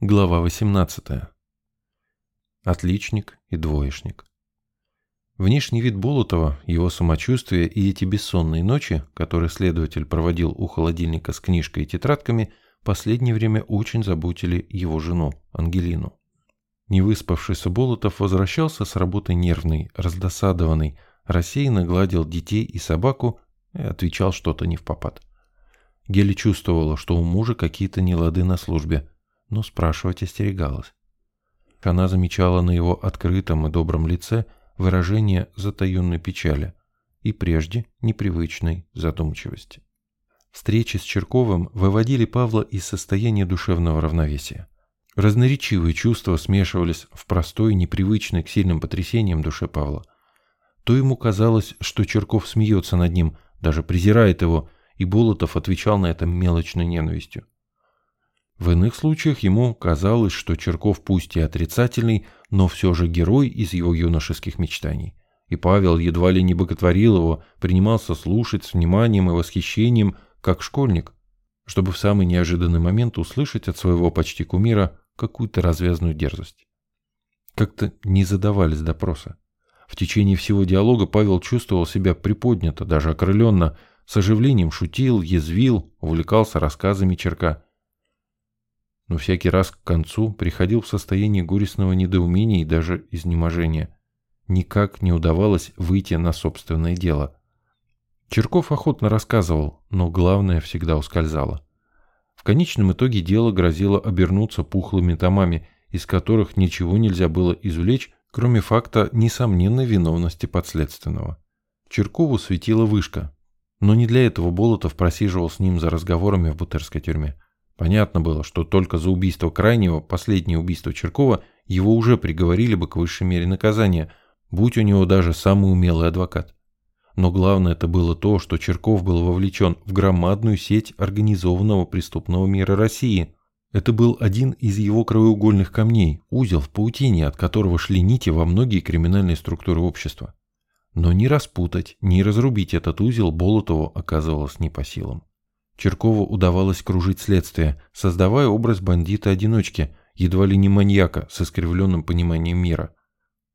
Глава 18. Отличник и двоечник. Внешний вид Болотова, его самочувствие и эти бессонные ночи, которые следователь проводил у холодильника с книжкой и тетрадками, последнее время очень заботили его жену, Ангелину. Невыспавшийся Болотов возвращался с работы нервный, раздосадованный, рассеянно гладил детей и собаку и отвечал что-то не в попад. Гели чувствовала, что у мужа какие-то нелады на службе – но спрашивать остерегалась. Она замечала на его открытом и добром лице выражение затаенной печали и прежде непривычной задумчивости. Встречи с Черковым выводили Павла из состояния душевного равновесия. Разноречивые чувства смешивались в простой, непривычной к сильным потрясениям душе Павла. То ему казалось, что Черков смеется над ним, даже презирает его, и Болотов отвечал на это мелочной ненавистью. В иных случаях ему казалось, что Черков пусть и отрицательный, но все же герой из его юношеских мечтаний. И Павел едва ли не боготворил его, принимался слушать с вниманием и восхищением, как школьник, чтобы в самый неожиданный момент услышать от своего почти кумира какую-то развязную дерзость. Как-то не задавались допроса. В течение всего диалога Павел чувствовал себя приподнято, даже окрыленно, с оживлением шутил, язвил, увлекался рассказами Черка – но всякий раз к концу приходил в состояние горестного недоумения и даже изнеможения. Никак не удавалось выйти на собственное дело. Черков охотно рассказывал, но главное всегда ускользало. В конечном итоге дело грозило обернуться пухлыми томами, из которых ничего нельзя было извлечь, кроме факта несомненной виновности подследственного. Черкову светила вышка, но не для этого Болотов просиживал с ним за разговорами в Бутерской тюрьме. Понятно было, что только за убийство крайнего, последнее убийство Черкова, его уже приговорили бы к высшей мере наказания, будь у него даже самый умелый адвокат. Но главное это было то, что Черков был вовлечен в громадную сеть организованного преступного мира России. Это был один из его краеугольных камней, узел в паутине, от которого шли нити во многие криминальные структуры общества. Но ни распутать, ни разрубить этот узел Болотову оказывалось не по силам. Черкову удавалось кружить следствие, создавая образ бандита-одиночки, едва ли не маньяка с искривленным пониманием мира.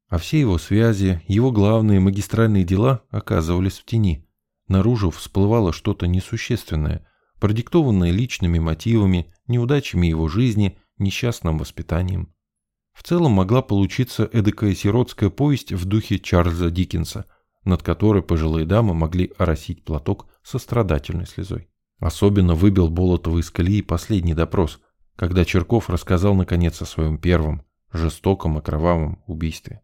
А все его связи, его главные магистральные дела оказывались в тени. Наружу всплывало что-то несущественное, продиктованное личными мотивами, неудачами его жизни, несчастным воспитанием. В целом могла получиться эдакая сиротская повесть в духе Чарльза Диккенса, над которой пожилые дамы могли оросить платок со страдательной слезой. Особенно выбил Болотова из колеи последний допрос, когда Черков рассказал наконец о своем первом, жестоком и кровавом убийстве.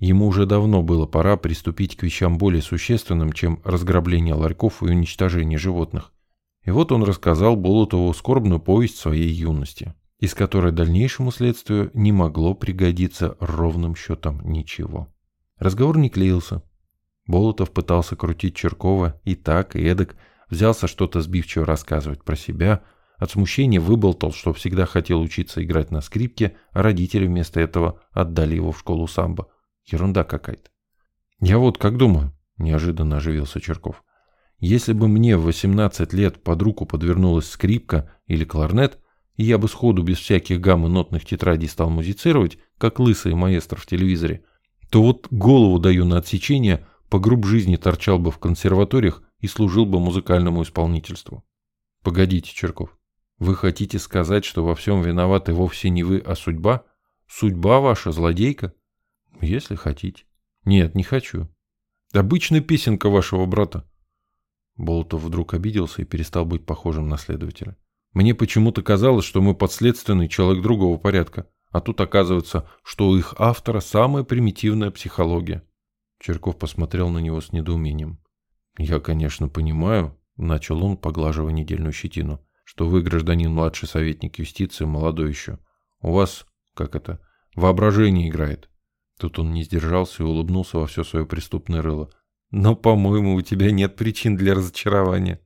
Ему уже давно было пора приступить к вещам более существенным, чем разграбление ларьков и уничтожение животных. И вот он рассказал Болотову скорбную повесть своей юности, из которой дальнейшему следствию не могло пригодиться ровным счетом ничего. Разговор не клеился. Болотов пытался крутить Черкова и так, и эдак, взялся что-то сбивчиво рассказывать про себя, от смущения выболтал, что всегда хотел учиться играть на скрипке, а родители вместо этого отдали его в школу самбо. Ерунда какая-то. «Я вот как думаю», — неожиданно оживился Черков. «Если бы мне в 18 лет под руку подвернулась скрипка или кларнет, и я бы сходу без всяких гамм и нотных тетрадей стал музицировать, как лысый маэстро в телевизоре, то вот голову даю на отсечение, по груб жизни торчал бы в консерваториях и служил бы музыкальному исполнительству. Погодите, Черков, вы хотите сказать, что во всем виноваты вовсе не вы, а судьба? Судьба ваша злодейка? Если хотите. Нет, не хочу. Обычная песенка вашего брата. Болотов вдруг обиделся и перестал быть похожим на следователя. Мне почему-то казалось, что мы подследственный человек другого порядка, а тут оказывается, что у их автора самая примитивная психология. Черков посмотрел на него с недоумением. «Я, конечно, понимаю», — начал он, поглаживая недельную щетину, «что вы, гражданин младший советник юстиции, молодой еще. У вас, как это, воображение играет». Тут он не сдержался и улыбнулся во все свое преступное рыло. «Но, по-моему, у тебя нет причин для разочарования.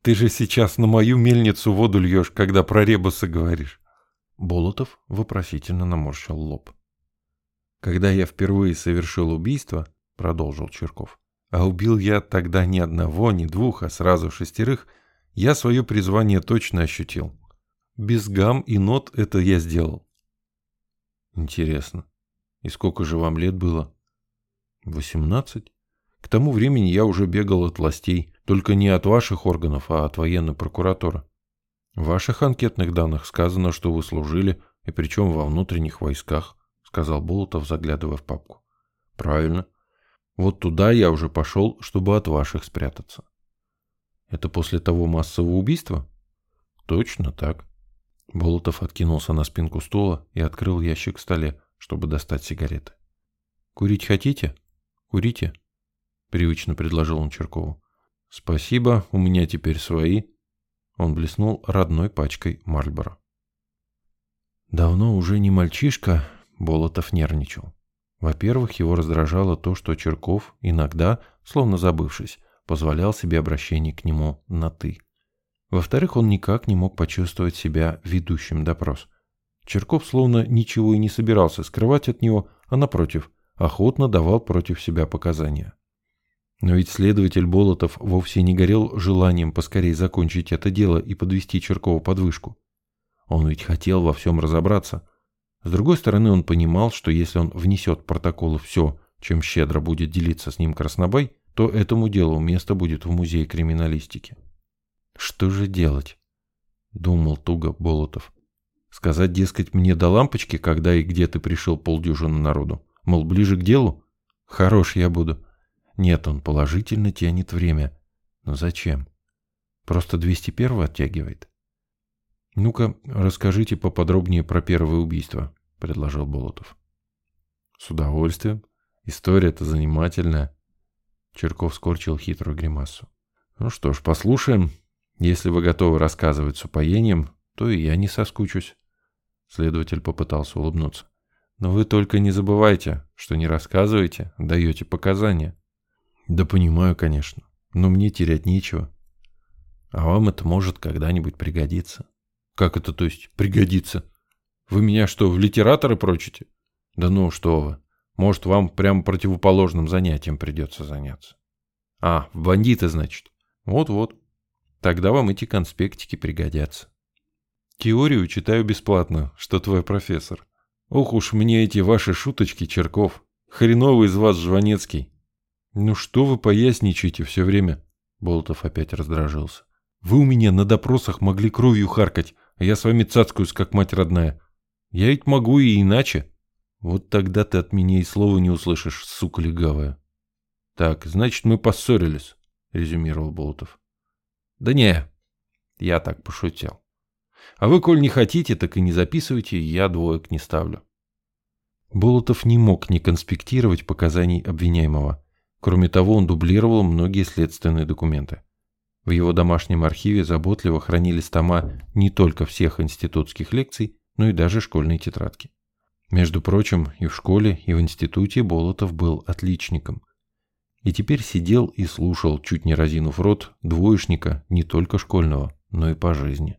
Ты же сейчас на мою мельницу воду льешь, когда про ребусы говоришь». Болотов вопросительно наморщил лоб. «Когда я впервые совершил убийство», — продолжил Черков, а убил я тогда ни одного, ни двух, а сразу шестерых, я свое призвание точно ощутил. Без гам и нот это я сделал. Интересно. И сколько же вам лет было? Восемнадцать. К тому времени я уже бегал от властей, только не от ваших органов, а от военной прокуратуры. В ваших анкетных данных сказано, что вы служили, и причем во внутренних войсках, сказал Болотов, заглядывая в папку. Правильно. Вот туда я уже пошел, чтобы от ваших спрятаться. Это после того массового убийства? Точно так. Болотов откинулся на спинку стула и открыл ящик в столе, чтобы достать сигареты. «Курить хотите? Курите?» — привычно предложил он Черкову. «Спасибо, у меня теперь свои». Он блеснул родной пачкой Мальборо. Давно уже не мальчишка, Болотов нервничал. Во-первых, его раздражало то, что Черков иногда, словно забывшись, позволял себе обращение к нему на «ты». Во-вторых, он никак не мог почувствовать себя ведущим допрос. Черков словно ничего и не собирался скрывать от него, а напротив, охотно давал против себя показания. Но ведь следователь Болотов вовсе не горел желанием поскорее закончить это дело и подвести Черкова под вышку. Он ведь хотел во всем разобраться. С другой стороны, он понимал, что если он внесет в протоколы все, чем щедро будет делиться с ним Краснобай, то этому делу место будет в музее криминалистики. Что же делать? Думал туго Болотов. Сказать, дескать, мне до лампочки, когда и где ты пришел полдюжины народу. Мол, ближе к делу? Хорош я буду. Нет, он положительно тянет время. Но зачем? Просто 201 оттягивает. «Ну-ка, расскажите поподробнее про первое убийство», — предложил Болотов. «С удовольствием. История-то занимательная». Черков скорчил хитрую гримасу. «Ну что ж, послушаем. Если вы готовы рассказывать с упоением, то и я не соскучусь». Следователь попытался улыбнуться. «Но вы только не забывайте, что не рассказываете, даете показания». Да понимаю, конечно. Но мне терять нечего. А вам это может когда-нибудь пригодиться. Как это, то есть, пригодится? Вы меня что, в литераторы прочите? Да ну, что вы. Может, вам прямо противоположным занятием придется заняться. А, в бандиты, значит. Вот-вот. Тогда вам эти конспектики пригодятся. Теорию читаю бесплатно, что твой профессор. Ох уж мне эти ваши шуточки, Черков. Хреновый из вас Жванецкий. «Ну что вы поясничаете все время?» Болотов опять раздражился. «Вы у меня на допросах могли кровью харкать, я с вами цацкаюсь, как мать родная. Я ведь могу и иначе». «Вот тогда ты от меня и слова не услышишь, сука легавая». «Так, значит, мы поссорились», — резюмировал Болотов. «Да не, я так пошутил. А вы, коль не хотите, так и не записывайте, я двоек не ставлю». Болотов не мог не конспектировать показаний обвиняемого. Кроме того, он дублировал многие следственные документы. В его домашнем архиве заботливо хранились тома не только всех институтских лекций, но и даже школьные тетрадки. Между прочим, и в школе, и в институте Болотов был отличником. И теперь сидел и слушал, чуть не разинув рот, двоечника не только школьного, но и по жизни.